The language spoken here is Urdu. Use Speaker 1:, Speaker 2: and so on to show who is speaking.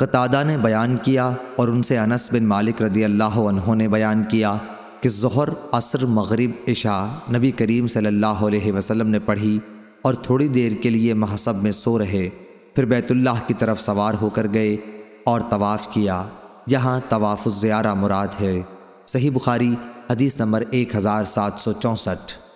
Speaker 1: قطادہ نے بیان کیا اور ان سے انس بن مالک رضی اللہ عنہ نے بیان کیا کہ ظہر، عصر، مغرب، عشاء نبی کریم صلی اللہ علیہ وسلم نے پڑھی اور تھوڑی دیر کے لیے محسب میں سو رہے، پھر بیت اللہ کی طرف سوار ہو کر گئے اور طواف کیا۔ یہاں طواف الزیارہ مراد ہے۔ صحیح بخاری، حدیث نمبر ایک ہزار سات سو چونسٹھ۔